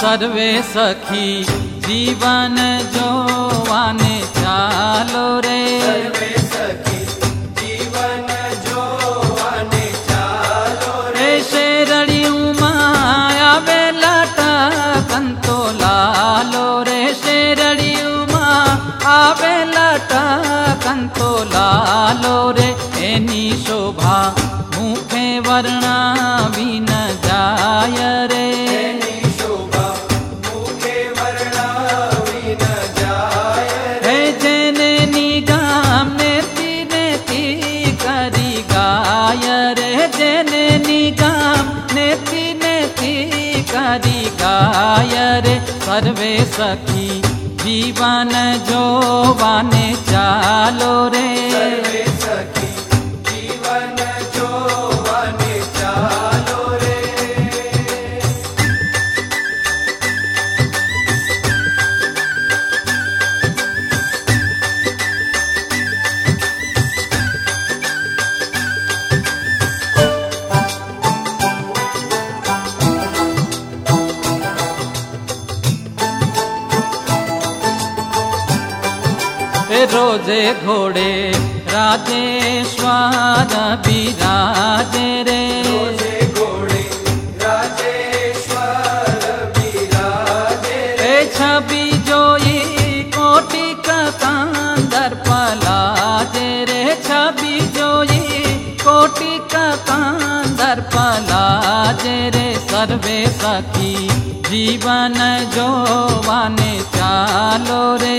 सर्वे सखी जीवन जो आने चालो रे। सर्वे सखी जीवन जो आने चालो रे। शेरड़ी माया बेलाटा कंतो लालो रे। शेरड़ी उमा आवे लाटा कंतो लालो रे। एनी शोभा मुखे वर्ण गाय रे सर्वे सखी जीवन जो वाने चालो। रोज़े घोड़े राजे स्वाद बिराजे रे। घोड़े राधे छवि जोई कोटि कांदर पला दे रे। छवि जोई कोटि कांदर पला दे रे। सर्वे सखी जीवन जो वाने चालो रे।